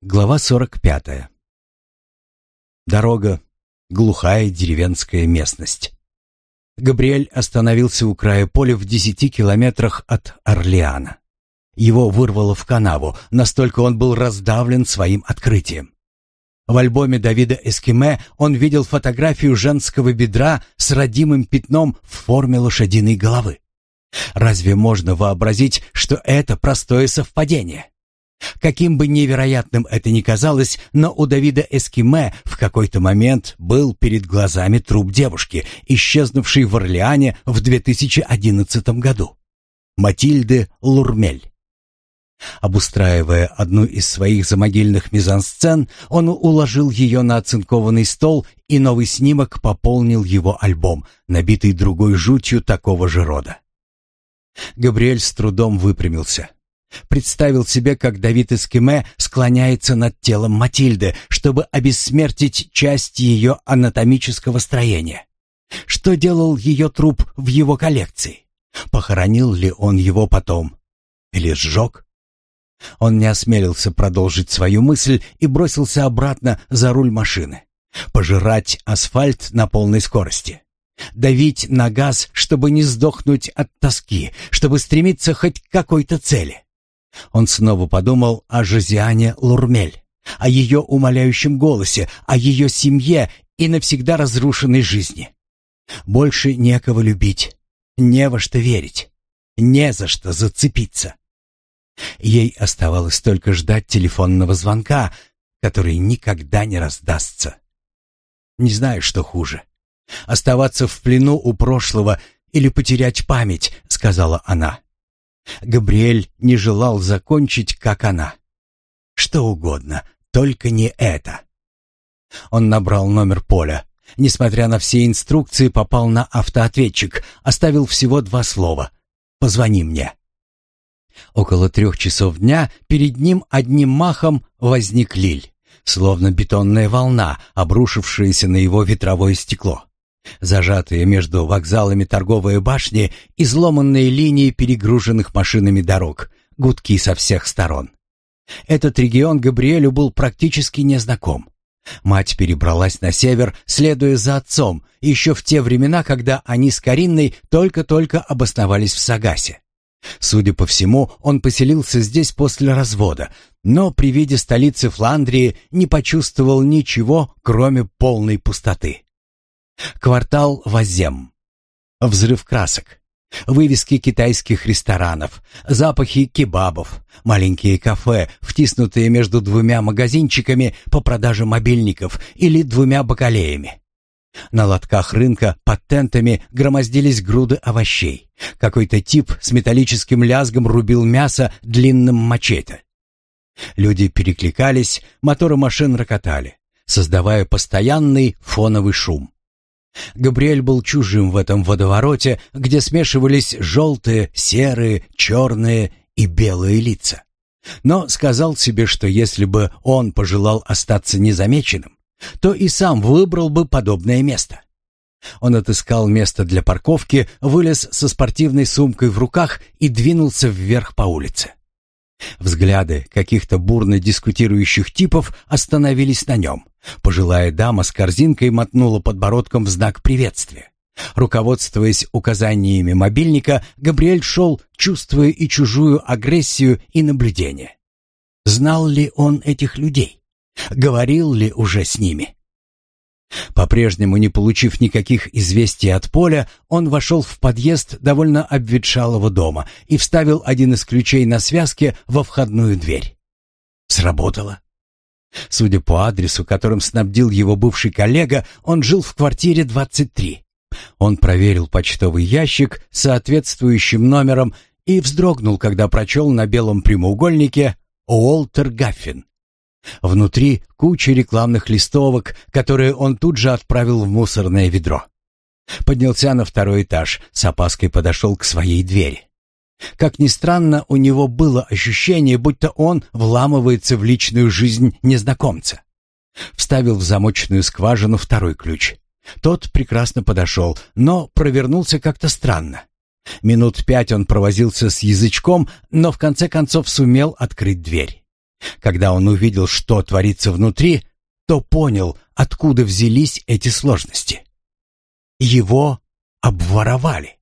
Глава 45. Дорога. Глухая деревенская местность. Габриэль остановился у края поля в десяти километрах от Орлеана. Его вырвало в канаву, настолько он был раздавлен своим открытием. В альбоме Давида Эскиме он видел фотографию женского бедра с родимым пятном в форме лошадиной головы. Разве можно вообразить, что это простое совпадение? Каким бы невероятным это ни казалось, но у Давида Эскиме в какой-то момент был перед глазами труп девушки, исчезнувшей в Орлеане в 2011 году. Матильды Лурмель. Обустраивая одну из своих замогильных мизансцен, он уложил ее на оцинкованный стол, и новый снимок пополнил его альбом, набитый другой жутью такого же рода. Габриэль с трудом выпрямился. Представил себе, как Давид из Кеме склоняется над телом Матильды, чтобы обессмертить часть ее анатомического строения. Что делал ее труп в его коллекции? Похоронил ли он его потом? Или сжег? Он не осмелился продолжить свою мысль и бросился обратно за руль машины. Пожирать асфальт на полной скорости. Давить на газ, чтобы не сдохнуть от тоски, чтобы стремиться хоть к какой-то цели. Он снова подумал о Жозиане Лурмель, о ее умоляющем голосе, о ее семье и навсегда разрушенной жизни. Больше некого любить, не во что верить, не за что зацепиться. Ей оставалось только ждать телефонного звонка, который никогда не раздастся. Не знаю, что хуже. Оставаться в плену у прошлого или потерять память, сказала она. Габриэль не желал закончить, как она. Что угодно, только не это. Он набрал номер поля. Несмотря на все инструкции, попал на автоответчик, оставил всего два слова. «Позвони мне». Около трех часов дня перед ним одним махом возник Лиль, словно бетонная волна, обрушившаяся на его ветровое стекло. Зажатые между вокзалами торговые башни, и сломанные линии перегруженных машинами дорог, гудки со всех сторон. Этот регион Габриэлю был практически незнаком. Мать перебралась на север, следуя за отцом, еще в те времена, когда они с Каринной только-только обосновались в Сагасе. Судя по всему, он поселился здесь после развода, но при виде столицы Фландрии не почувствовал ничего, кроме полной пустоты. Квартал Вазем. Взрыв красок. Вывески китайских ресторанов, запахи кебабов, маленькие кафе, втиснутые между двумя магазинчиками по продаже мобильников или двумя бакалеями. На лотках рынка под тентами громоздились груды овощей. Какой-то тип с металлическим лязгом рубил мясо длинным мачете. Люди перекликались, моторы машин рокотали, создавая постоянный фоновый шум. Габриэль был чужим в этом водовороте, где смешивались желтые, серые, черные и белые лица. Но сказал себе, что если бы он пожелал остаться незамеченным, то и сам выбрал бы подобное место. Он отыскал место для парковки, вылез со спортивной сумкой в руках и двинулся вверх по улице. Взгляды каких-то бурно дискутирующих типов остановились на нем. Пожилая дама с корзинкой мотнула подбородком в знак приветствия. Руководствуясь указаниями мобильника, Габриэль шел, чувствуя и чужую агрессию, и наблюдение. Знал ли он этих людей? Говорил ли уже с ними? По-прежнему, не получив никаких известий от поля, он вошел в подъезд довольно обветшалого дома и вставил один из ключей на связке во входную дверь. Сработало. Судя по адресу, которым снабдил его бывший коллега, он жил в квартире 23. Он проверил почтовый ящик с соответствующим номером и вздрогнул, когда прочел на белом прямоугольнике «Уолтер Гаффин». Внутри куча рекламных листовок, которые он тут же отправил в мусорное ведро. Поднялся на второй этаж, с опаской подошел к своей двери. Как ни странно, у него было ощущение, будто он вламывается в личную жизнь незнакомца. Вставил в замочную скважину второй ключ. Тот прекрасно подошел, но провернулся как-то странно. Минут пять он провозился с язычком, но в конце концов сумел открыть дверь. Когда он увидел, что творится внутри, то понял, откуда взялись эти сложности. Его обворовали.